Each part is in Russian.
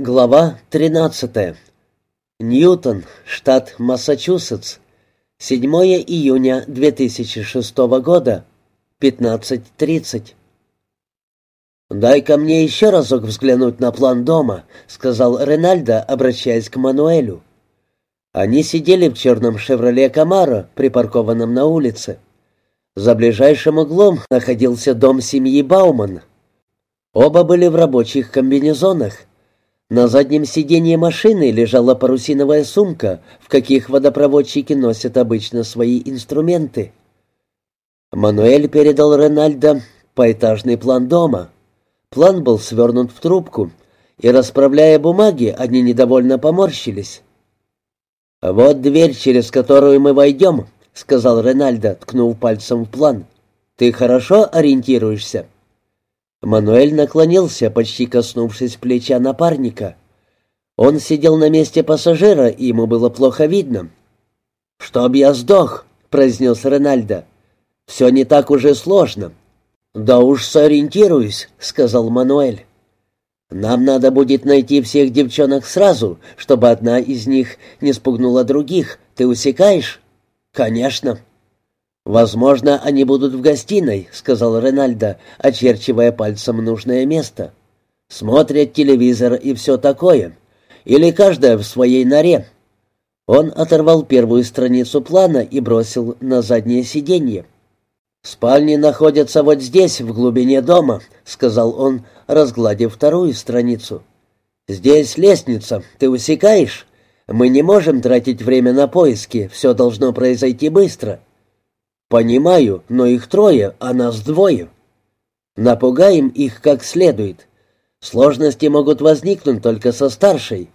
Глава 13. Ньютон, штат Массачусетс. 7 июня 2006 года. 15.30. «Дай-ка мне еще разок взглянуть на план дома», — сказал Ренальдо, обращаясь к Мануэлю. Они сидели в черном «Шевроле Камаро», припаркованном на улице. За ближайшим углом находился дом семьи Бауман. Оба были в рабочих комбинезонах. На заднем сиденье машины лежала парусиновая сумка, в каких водопроводчики носят обычно свои инструменты. Мануэль передал Ренальдо поэтажный план дома. План был свернут в трубку, и, расправляя бумаги, они недовольно поморщились. «Вот дверь, через которую мы войдем», — сказал Ренальдо, ткнув пальцем в план. «Ты хорошо ориентируешься?» Мануэль наклонился, почти коснувшись плеча напарника. Он сидел на месте пассажира, и ему было плохо видно. «Чтоб я сдох», — произнес Ренальдо. «Все не так уже сложно». «Да уж сориентируюсь», — сказал Мануэль. «Нам надо будет найти всех девчонок сразу, чтобы одна из них не спугнула других. Ты усекаешь?» «Конечно». «Возможно, они будут в гостиной», — сказал Ренальдо, очерчивая пальцем нужное место. «Смотрят телевизор и все такое. Или каждая в своей норе». Он оторвал первую страницу плана и бросил на заднее сиденье. «Спальни находятся вот здесь, в глубине дома», — сказал он, разгладив вторую страницу. «Здесь лестница. Ты усекаешь? Мы не можем тратить время на поиски. Все должно произойти быстро». «Понимаю, но их трое, а нас двое. Напугаем их как следует. Сложности могут возникнуть только со старшей.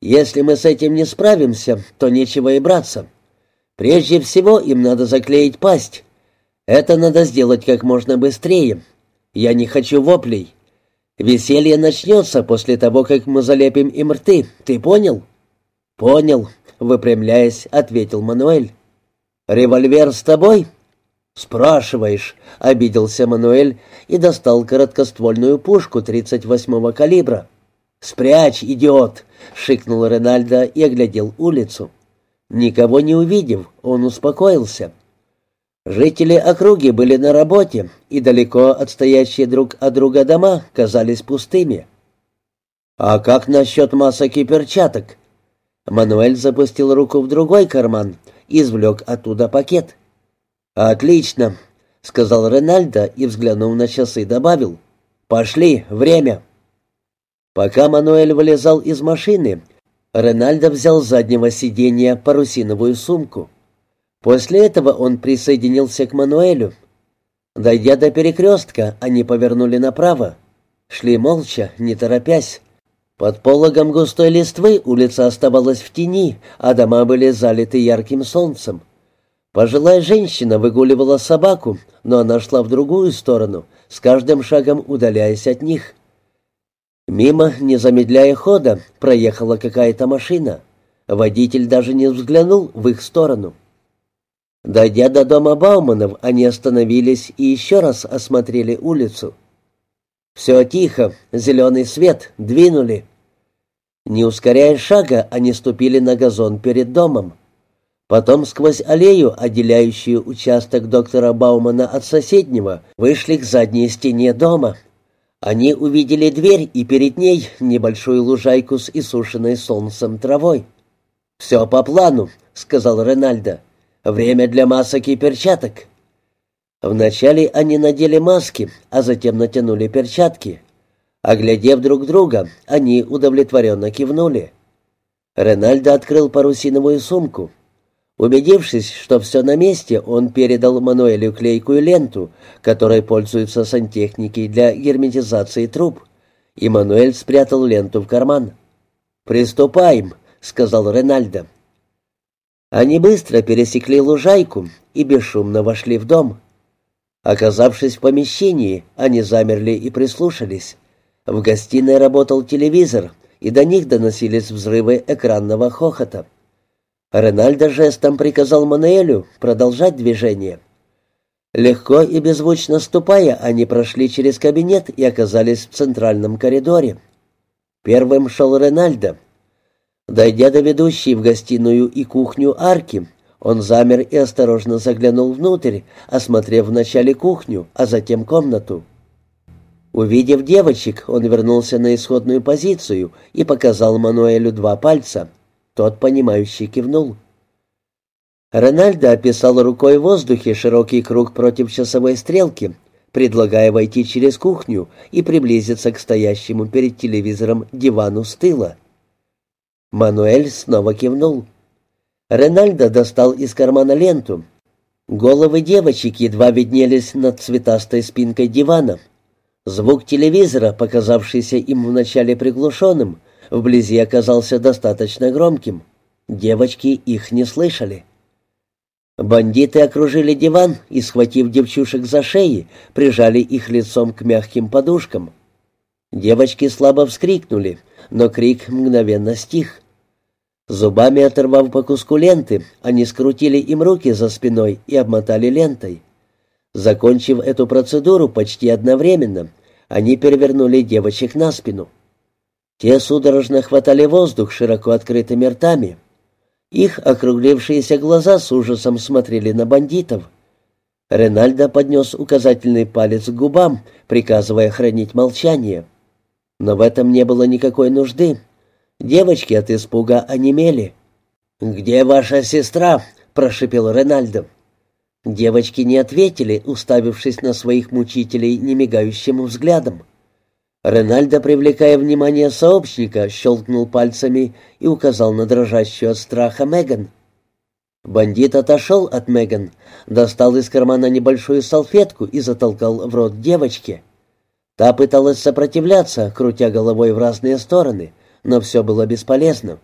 Если мы с этим не справимся, то нечего и браться. Прежде всего им надо заклеить пасть. Это надо сделать как можно быстрее. Я не хочу воплей. Веселье начнется после того, как мы залепим им рты. Ты понял?» «Понял», — выпрямляясь, ответил Мануэль. «Револьвер с тобой?» «Спрашиваешь», — обиделся Мануэль и достал короткоствольную пушку 38-го калибра. «Спрячь, идиот!» — шикнул Ренальдо и оглядел улицу. Никого не увидев, он успокоился. Жители округи были на работе, и далеко отстоящие друг от друга дома казались пустыми. «А как насчет масок и перчаток?» Мануэль запустил руку в другой карман извлек оттуда пакет. «Отлично», — сказал Ренальдо и, взглянув на часы, добавил. «Пошли, время». Пока Мануэль вылезал из машины, Ренальдо взял с заднего сиденья парусиновую сумку. После этого он присоединился к Мануэлю. Дойдя до перекрестка, они повернули направо. Шли молча, не торопясь. Под пологом густой листвы улица оставалась в тени, а дома были залиты ярким солнцем. Пожилая женщина выгуливала собаку, но она шла в другую сторону, с каждым шагом удаляясь от них. Мимо, не замедляя хода, проехала какая-то машина. Водитель даже не взглянул в их сторону. Дойдя до дома Бауманов, они остановились и еще раз осмотрели улицу. «Все тихо, зеленый свет, двинули». Не ускоряя шага, они ступили на газон перед домом. Потом сквозь аллею, отделяющую участок доктора Баумана от соседнего, вышли к задней стене дома. Они увидели дверь и перед ней небольшую лужайку с иссушенной солнцем травой. «Все по плану», — сказал Ренальдо. Время для масок и перчаток». Вначале они надели маски, а затем натянули перчатки. Оглядев друг друга, они удовлетворенно кивнули. Ренальдо открыл парусиновую сумку. Убедившись, что все на месте, он передал Мануэлю клейкую ленту, которой пользуются сантехники для герметизации труб, и Мануэль спрятал ленту в карман. «Приступаем», — сказал Ренальдо. Они быстро пересекли лужайку и бесшумно вошли в дом. Оказавшись в помещении, они замерли и прислушались. В гостиной работал телевизор, и до них доносились взрывы экранного хохота. Ренальдо жестом приказал Мануэлю продолжать движение. Легко и беззвучно ступая, они прошли через кабинет и оказались в центральном коридоре. Первым шел Ренальдо. Дойдя до ведущей в гостиную и кухню арки, он замер и осторожно заглянул внутрь, осмотрев вначале кухню, а затем комнату. Увидев девочек, он вернулся на исходную позицию и показал Мануэлю два пальца. Тот, понимающий, кивнул. Рональдо описал рукой в воздухе широкий круг против часовой стрелки, предлагая войти через кухню и приблизиться к стоящему перед телевизором дивану с тыла. Мануэль снова кивнул. Ренальдо достал из кармана ленту. Головы девочек едва виднелись над цветастой спинкой дивана — Звук телевизора, показавшийся им вначале приглушенным, вблизи оказался достаточно громким. Девочки их не слышали. Бандиты окружили диван и, схватив девчушек за шеи, прижали их лицом к мягким подушкам. Девочки слабо вскрикнули, но крик мгновенно стих. Зубами оторвав по куску ленты, они скрутили им руки за спиной и обмотали лентой. Закончив эту процедуру почти одновременно, они перевернули девочек на спину. Те судорожно хватали воздух широко открытыми ртами. Их округлившиеся глаза с ужасом смотрели на бандитов. Ренальдо поднес указательный палец к губам, приказывая хранить молчание. Но в этом не было никакой нужды. Девочки от испуга онемели. «Где ваша сестра?» — прошипел Ренальдо. Девочки не ответили, уставившись на своих мучителей немигающим взглядом. Ренальдо, привлекая внимание сообщника, щелкнул пальцами и указал на дрожащую от страха Меган. Бандит отошел от Меган, достал из кармана небольшую салфетку и затолкал в рот девочке. Та пыталась сопротивляться, крутя головой в разные стороны, но все было бесполезно.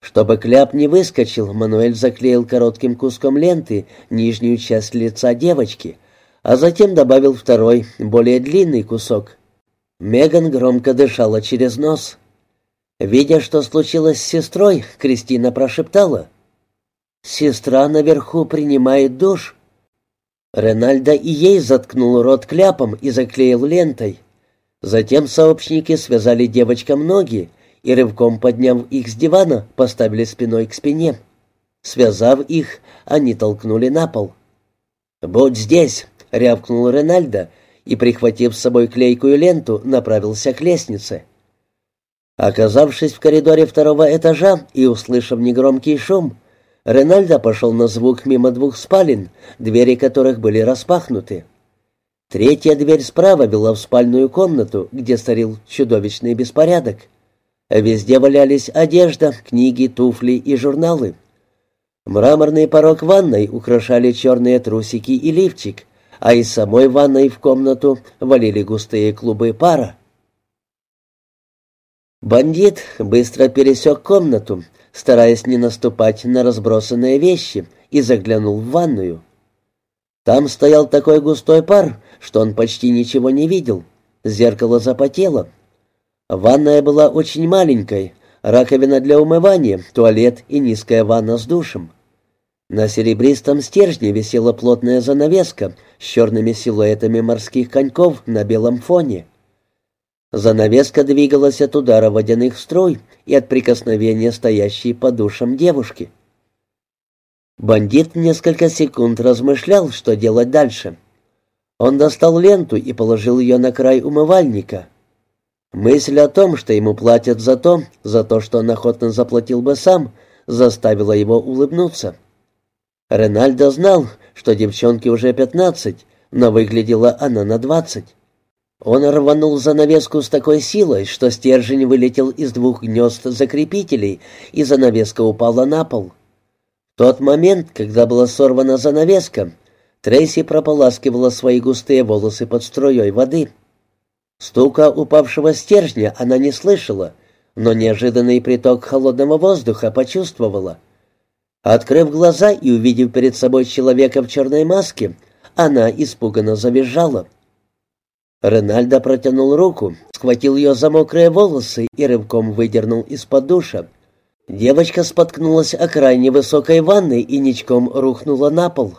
Чтобы кляп не выскочил, Мануэль заклеил коротким куском ленты нижнюю часть лица девочки, а затем добавил второй, более длинный кусок. Меган громко дышала через нос. Видя, что случилось с сестрой, Кристина прошептала. «Сестра наверху принимает душ». Ренальдо и ей заткнул рот кляпом и заклеил лентой. Затем сообщники связали девочкам ноги, и, рывком подняв их с дивана, поставили спиной к спине. Связав их, они толкнули на пол. «Будь здесь!» — рявкнул Ренальдо и, прихватив с собой клейкую ленту, направился к лестнице. Оказавшись в коридоре второго этажа и услышав негромкий шум, Ренальдо пошел на звук мимо двух спален, двери которых были распахнуты. Третья дверь справа вела в спальную комнату, где царил чудовищный беспорядок. Везде валялись одежда, книги, туфли и журналы. Мраморный порог ванной украшали черные трусики и лифчик, а из самой ванной в комнату валили густые клубы пара. Бандит быстро пересек комнату, стараясь не наступать на разбросанные вещи, и заглянул в ванную. Там стоял такой густой пар, что он почти ничего не видел. Зеркало запотело, Ванная была очень маленькой, раковина для умывания, туалет и низкая ванна с душем. На серебристом стержне висела плотная занавеска с черными силуэтами морских коньков на белом фоне. Занавеска двигалась от удара водяных струй и от прикосновения стоящей под душем девушки. Бандит несколько секунд размышлял, что делать дальше. Он достал ленту и положил ее на край умывальника — Мысль о том, что ему платят за то, за то, что он охотно заплатил бы сам, заставила его улыбнуться. Ренальдо знал, что девчонке уже пятнадцать, но выглядела она на двадцать. Он рванул занавеску с такой силой, что стержень вылетел из двух гнезд закрепителей, и занавеска упала на пол. В тот момент, когда была сорвана занавеска, Трейси прополаскивала свои густые волосы под струей воды — Стука упавшего стержня она не слышала, но неожиданный приток холодного воздуха почувствовала. Открыв глаза и увидев перед собой человека в черной маске, она испуганно завизжала. Ренальдо протянул руку, схватил ее за мокрые волосы и рывком выдернул из-под душа. Девочка споткнулась о крайне высокой ванной и ничком рухнула на пол.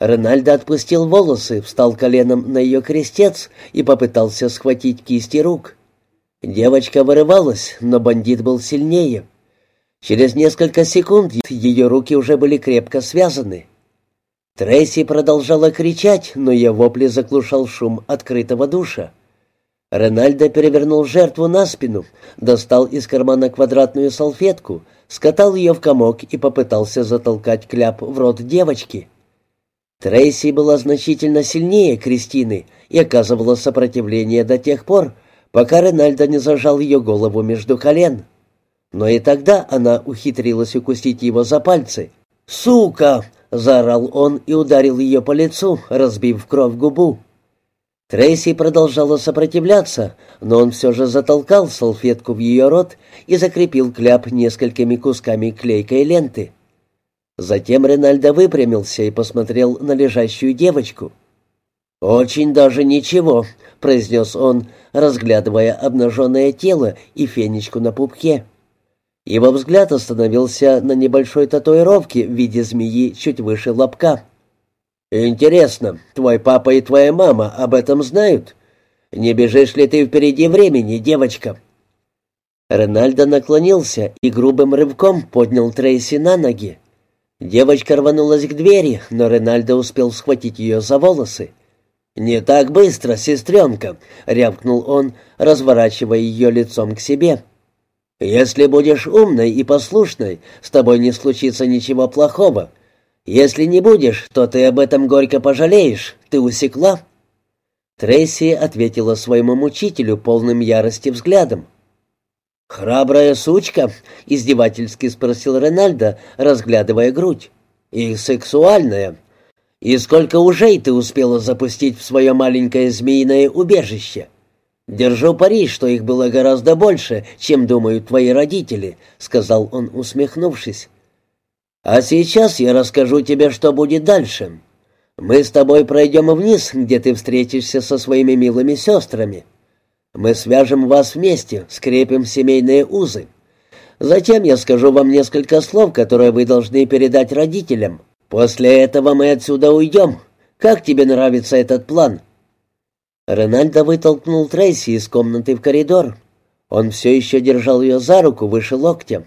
Рональдо отпустил волосы, встал коленом на ее крестец и попытался схватить кисти рук. Девочка вырывалась, но бандит был сильнее. Через несколько секунд ее руки уже были крепко связаны. Трейси продолжала кричать, но ее вопли заглушал шум открытого душа. Ренальдо перевернул жертву на спину, достал из кармана квадратную салфетку, скатал ее в комок и попытался затолкать кляп в рот девочки. Трейси была значительно сильнее Кристины и оказывала сопротивление до тех пор, пока Ренальдо не зажал ее голову между колен. Но и тогда она ухитрилась укусить его за пальцы. «Сука!» — заорал он и ударил ее по лицу, разбив кровь губу. Трейси продолжала сопротивляться, но он все же затолкал салфетку в ее рот и закрепил кляп несколькими кусками клейкой ленты. Затем Ренальдо выпрямился и посмотрел на лежащую девочку. «Очень даже ничего», — произнес он, разглядывая обнаженное тело и фенечку на пупке. Его взгляд остановился на небольшой татуировке в виде змеи чуть выше лобка. «Интересно, твой папа и твоя мама об этом знают? Не бежишь ли ты впереди времени, девочка?» Ренальдо наклонился и грубым рывком поднял Трейси на ноги. Девочка рванулась к двери, но Ренальдо успел схватить ее за волосы. «Не так быстро, сестренка!» — рявкнул он, разворачивая ее лицом к себе. «Если будешь умной и послушной, с тобой не случится ничего плохого. Если не будешь, то ты об этом горько пожалеешь. Ты усекла?» Трейси ответила своему мучителю полным ярости взглядом. «Храбрая сучка?» — издевательски спросил Ренальдо, разглядывая грудь. «И сексуальная. И сколько ужей ты успела запустить в свое маленькое змеиное убежище?» «Держу пари, что их было гораздо больше, чем думают твои родители», — сказал он, усмехнувшись. А сейчас я расскажу тебе, что будет дальше. Мы с тобой пройдем вниз, где ты встретишься со своими милыми сестрами. Мы свяжем вас вместе, скрепим семейные узы. Затем я скажу вам несколько слов, которые вы должны передать родителям. После этого мы отсюда уйдем. Как тебе нравится этот план?» Ренальдо вытолкнул Трейси из комнаты в коридор. Он все еще держал ее за руку выше локтя.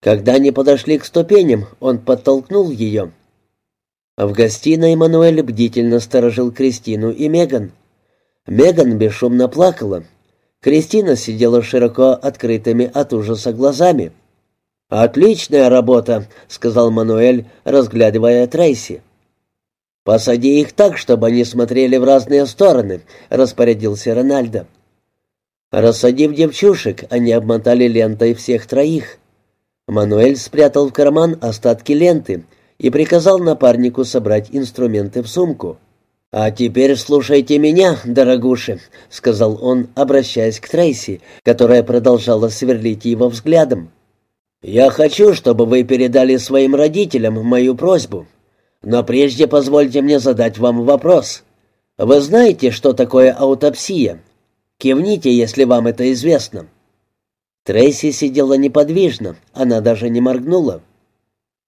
Когда они подошли к ступеням, он подтолкнул ее. В гостиной Мануэль бдительно сторожил Кристину и Меган. Меган бесшумно плакала. Кристина сидела широко открытыми от ужаса глазами. «Отличная работа», — сказал Мануэль, разглядывая Трейси. «Посади их так, чтобы они смотрели в разные стороны», — распорядился Рональдо. Рассадив девчушек, они обмотали лентой всех троих. Мануэль спрятал в карман остатки ленты и приказал напарнику собрать инструменты в сумку. «А теперь слушайте меня, дорогуши», — сказал он, обращаясь к Трейси, которая продолжала сверлить его взглядом. «Я хочу, чтобы вы передали своим родителям мою просьбу. Но прежде позвольте мне задать вам вопрос. Вы знаете, что такое аутопсия? Кивните, если вам это известно». Трейси сидела неподвижно, она даже не моргнула.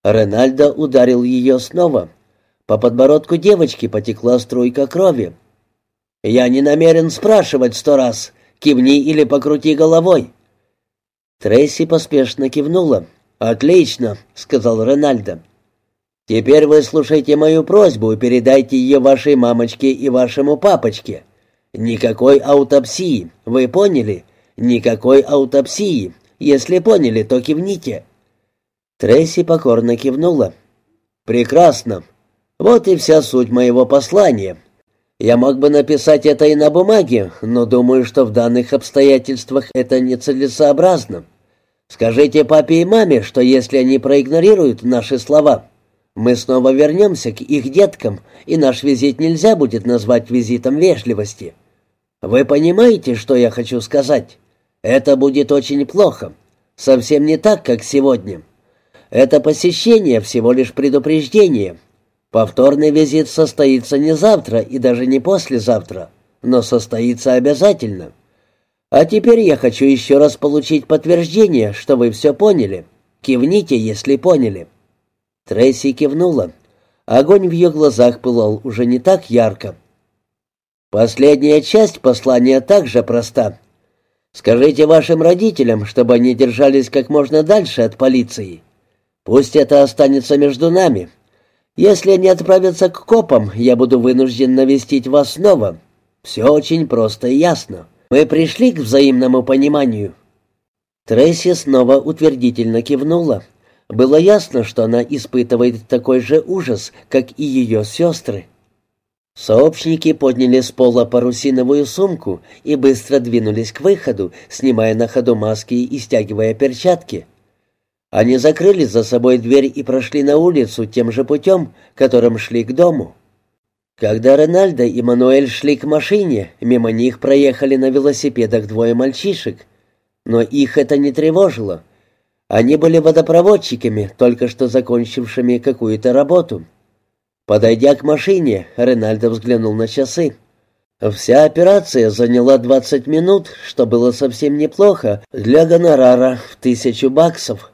Ренальдо ударил ее снова. По подбородку девочки потекла струйка крови. «Я не намерен спрашивать сто раз. Кивни или покрути головой». Трейси поспешно кивнула. «Отлично», — сказал Ренальдо. «Теперь вы слушайте мою просьбу и передайте ее вашей мамочке и вашему папочке. Никакой аутопсии, вы поняли? Никакой аутопсии. Если поняли, то кивните». Трейси покорно кивнула. «Прекрасно. Вот и вся суть моего послания. Я мог бы написать это и на бумаге, но думаю, что в данных обстоятельствах это нецелесообразно. Скажите папе и маме, что если они проигнорируют наши слова, мы снова вернемся к их деткам, и наш визит нельзя будет назвать визитом вежливости. Вы понимаете, что я хочу сказать?» Это будет очень плохо. Совсем не так, как сегодня. Это посещение всего лишь предупреждение. Повторный визит состоится не завтра и даже не послезавтра, но состоится обязательно. А теперь я хочу еще раз получить подтверждение, что вы все поняли. Кивните, если поняли». Трейси кивнула. Огонь в ее глазах пылал уже не так ярко. Последняя часть послания также проста. Скажите вашим родителям, чтобы они держались как можно дальше от полиции. Пусть это останется между нами. Если они отправятся к копам, я буду вынужден навестить вас снова. Все очень просто и ясно. Мы пришли к взаимному пониманию». Трейси снова утвердительно кивнула. Было ясно, что она испытывает такой же ужас, как и ее сестры. Сообщники подняли с пола парусиновую сумку и быстро двинулись к выходу, снимая на ходу маски и стягивая перчатки. Они закрыли за собой дверь и прошли на улицу тем же путем, которым шли к дому. Когда Ренальдо и Мануэль шли к машине, мимо них проехали на велосипедах двое мальчишек. Но их это не тревожило. Они были водопроводчиками, только что закончившими какую-то работу. Подойдя к машине, Ренальдо взглянул на часы. Вся операция заняла 20 минут, что было совсем неплохо для гонорара в тысячу баксов.